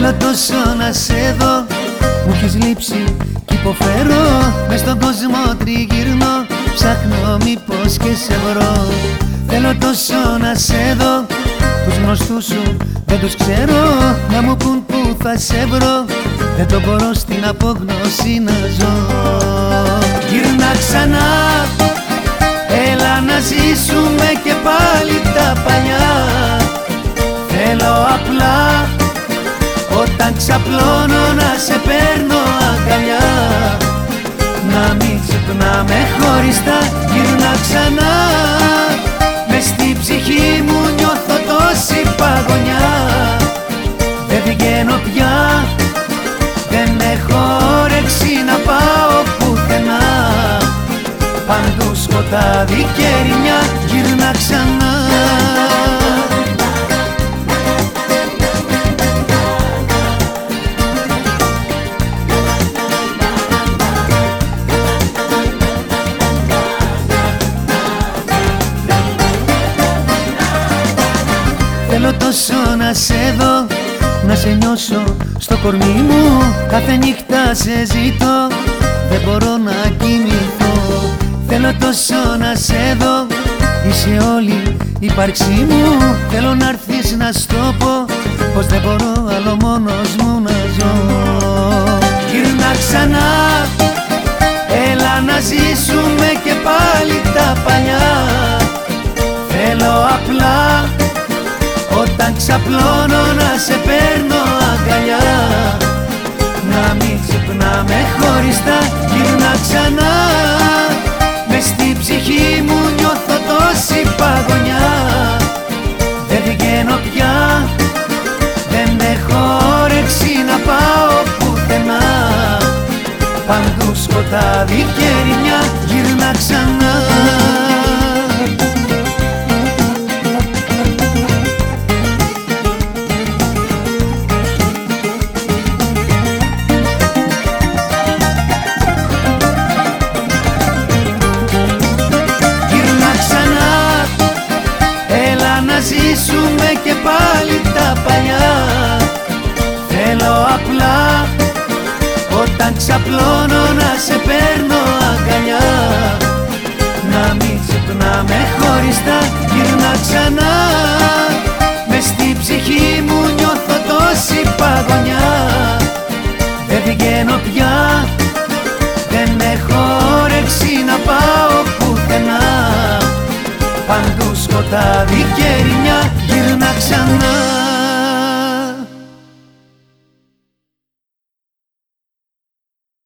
Θέλω τόσο να σε δω. Μου έχεις λείψει κι υποφέρω. Μες στον κόσμο τριγυρνώ. Ψάχνω μήπως και σε βρω. Θέλω τόσο να σε δω. Τους γνωστούς σου δεν τους ξέρω. Να μου πουν που θα σε βρω. Δεν το μπορώ στην απόγνωση να ζω. Γυρνά ξανά. Έλα να ζήσουμε και πάλι τα παλιά. Θέλω απλά όταν ξαπλώνω να σε παίρνω αγκαλιά. Να μην ξυπνάμε χωριστά γυρνά ξανά. Μες στη ψυχή μου νιώθω τόση παγωνιά. Δεν βγαίνω πια Δεν έχω όρεξη να πάω πουθενά. Παντού σκοτάδι και ερημιά γυρνά ξανά Θέλω τόσο να σε δω Να σε νιώσω στο κορμί μου. Κάθε νύχτα σε ζητώ Δεν μπορώ να κοιμηθώ. Θέλω τόσο να σε δω Είσαι όλη η ύπαρξή μου. Θέλω να έρθεις να στο πω Πως δεν μπορώ ξαπλώνω να σε παίρνω αγκαλιά. Να μην ξυπνάμε χωριστά γυρνά ξανά. Μες στη ψυχή μου νιώθω τόση παγωνιά. Δεν βγαίνω πια Δεν έχω όρεξη να πάω πουθενά. Παντού σκοτάδι και ερημιά γυρνά ξανά απλά. Όταν ξαπλώνω να σε παίρνω αγκαλιά. Να μην ξυπνάμε χωριστά Γυρνά ξανά